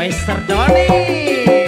Mister Doni